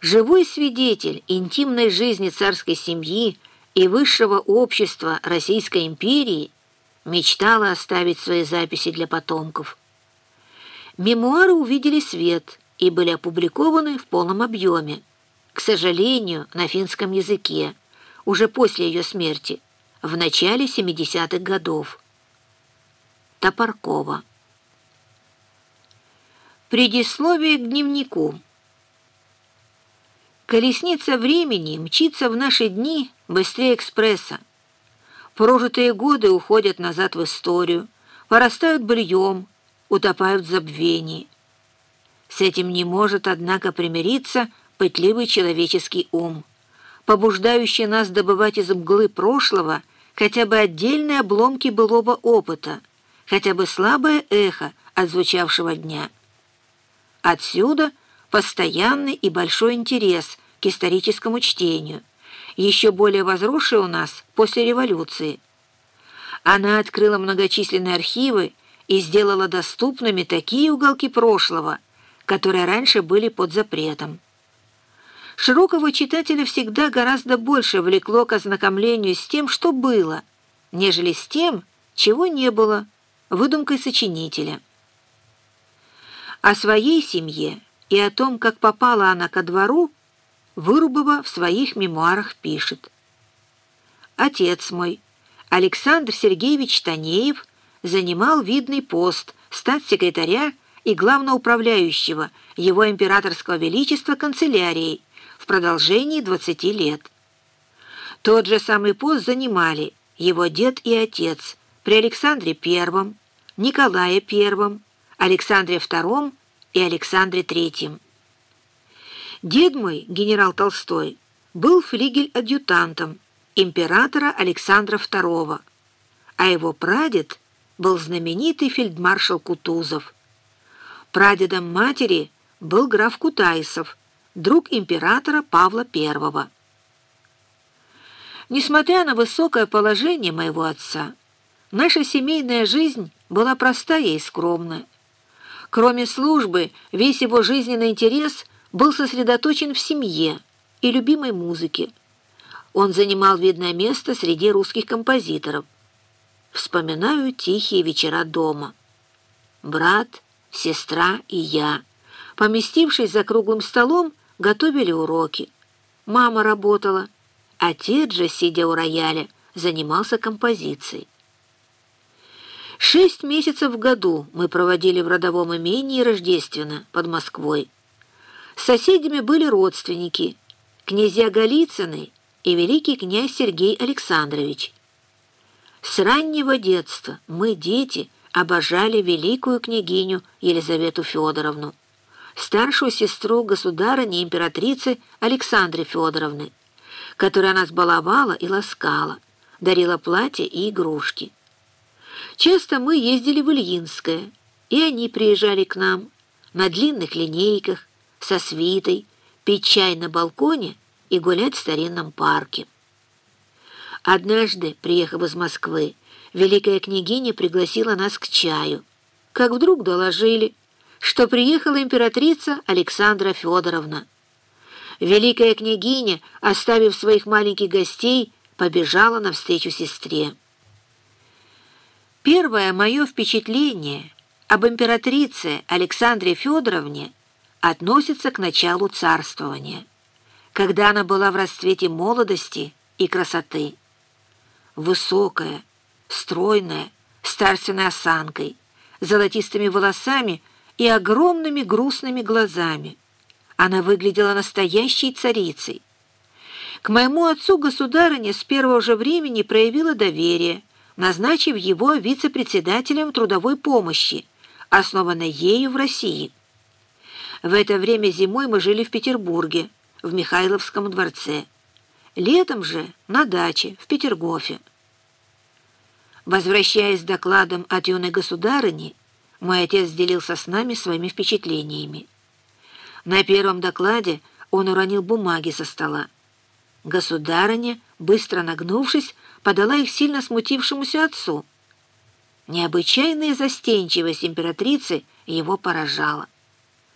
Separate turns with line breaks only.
Живой свидетель интимной жизни царской семьи и высшего общества Российской империи мечтала оставить свои записи для потомков. Мемуары увидели свет и были опубликованы в полном объеме, к сожалению, на финском языке, уже после ее смерти, в начале 70-х годов. Топоркова. Предисловие к дневнику. Колесница времени мчится в наши дни быстрее экспресса. Прожитые годы уходят назад в историю, порастают быльем, утопают в забвении. С этим не может, однако, примириться пытливый человеческий ум, побуждающий нас добывать из мглы прошлого хотя бы отдельные обломки былого опыта, хотя бы слабое эхо от звучавшего дня. Отсюда – постоянный и большой интерес к историческому чтению, еще более возросший у нас после революции. Она открыла многочисленные архивы и сделала доступными такие уголки прошлого, которые раньше были под запретом. Широкого читателя всегда гораздо больше влекло к ознакомлению с тем, что было, нежели с тем, чего не было, выдумкой сочинителя. О своей семье и о том, как попала она ко двору, Вырубова в своих мемуарах пишет. «Отец мой, Александр Сергеевич Танеев, занимал видный пост статс-секретаря и главноуправляющего его императорского величества канцелярией в продолжении 20 лет. Тот же самый пост занимали его дед и отец при Александре I, Николае I, Александре II и Александре Третьем. Дед мой, генерал Толстой, был флигель-адъютантом императора Александра II, а его прадед был знаменитый фельдмаршал Кутузов. Прадедом матери был граф Кутайсов, друг императора Павла I. Несмотря на высокое положение моего отца, наша семейная жизнь была простая и скромная. Кроме службы, весь его жизненный интерес был сосредоточен в семье и любимой музыке. Он занимал видное место среди русских композиторов. Вспоминаю тихие вечера дома. Брат, сестра и я, поместившись за круглым столом, готовили уроки. Мама работала, отец же, сидя у рояля, занимался композицией. Шесть месяцев в году мы проводили в родовом имении Рождественно под Москвой. Соседями были родственники, князья Голицыны и великий князь Сергей Александрович. С раннего детства мы, дети, обожали великую княгиню Елизавету Федоровну, старшую сестру государыни императрицы Александры Федоровны, которая нас баловала и ласкала, дарила платья и игрушки. Часто мы ездили в Ильинское, и они приезжали к нам на длинных линейках, со свитой, пить чай на балконе и гулять в старинном парке. Однажды, приехав из Москвы, великая княгиня пригласила нас к чаю, как вдруг доложили, что приехала императрица Александра Федоровна. Великая княгиня, оставив своих маленьких гостей, побежала навстречу сестре. Первое мое впечатление об императрице Александре Федоровне относится к началу царствования, когда она была в расцвете молодости и красоты. Высокая, стройная, с старственной осанкой, золотистыми волосами и огромными грустными глазами. Она выглядела настоящей царицей. К моему отцу государыня с первого же времени проявила доверие – назначив его вице-председателем трудовой помощи, основанной ею в России. В это время зимой мы жили в Петербурге, в Михайловском дворце. Летом же на даче в Петергофе. Возвращаясь с докладом от юной государыни, мой отец делился с нами своими впечатлениями. На первом докладе он уронил бумаги со стола. Государыня, быстро нагнувшись, подала их сильно смутившемуся отцу. Необычайная застенчивость императрицы его поражала.